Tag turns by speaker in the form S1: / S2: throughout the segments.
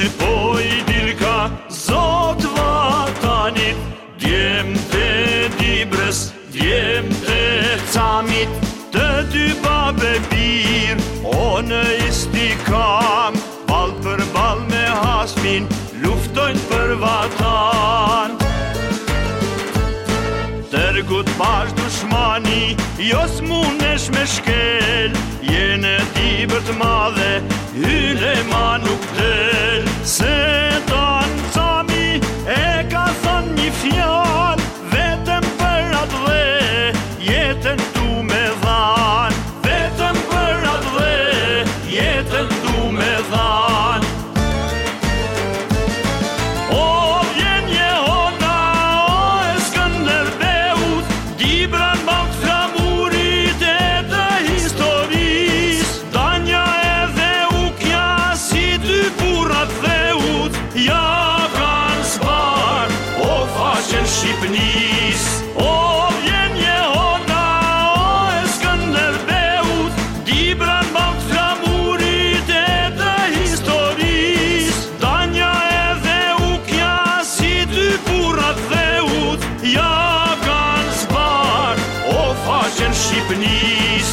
S1: që oj dirka Zot vatanit Djem të dibrës Djem të camit Të dy babe bir O në isti kam Bal për bal me hasmin Luftojnë për vatan Tërgut bashkë dushmani Jos munesh me shkel Jene dibrët madhe Hyle ma nuk del Sem Shqipënis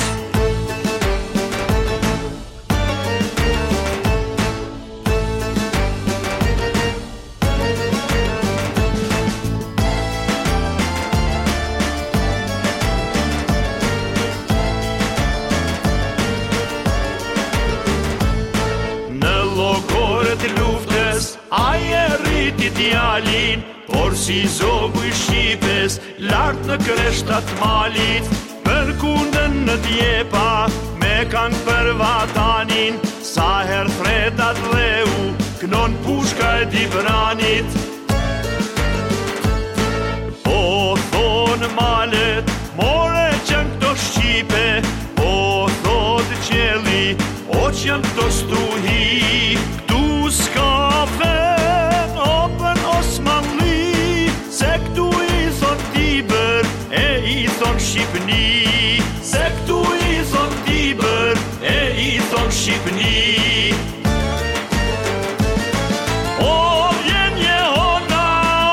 S1: Në lokoret luftes A e rriti t'jalin Por si zogu i Shqipes Lartë në kreshtat malit Në lokoret luftes sekundën në djepa Me kanë për vatanin Sa her fretat leu Knon pushka e di branit O po, thonë malet More qënë këto shqipe O po, thotë qeli O qënë këto stuhi Këtu s'ka fe Open os mali Se këtu i tiber E i thonë shqipni Shqipëni O vjen një hona,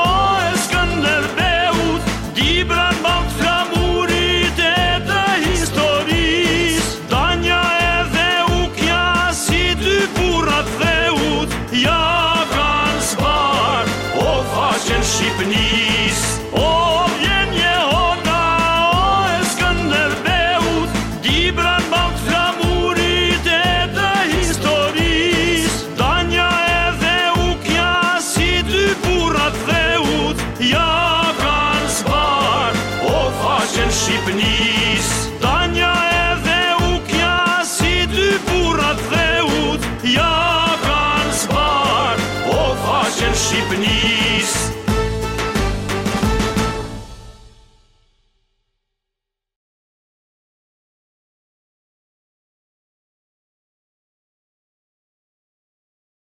S1: o e skën në rbeut Gjibran bëmë të kamurit e të historis Danja e dhe u kja si dy purat dheut Ja kanë sbar, o faqen Shqipëni sheep in East.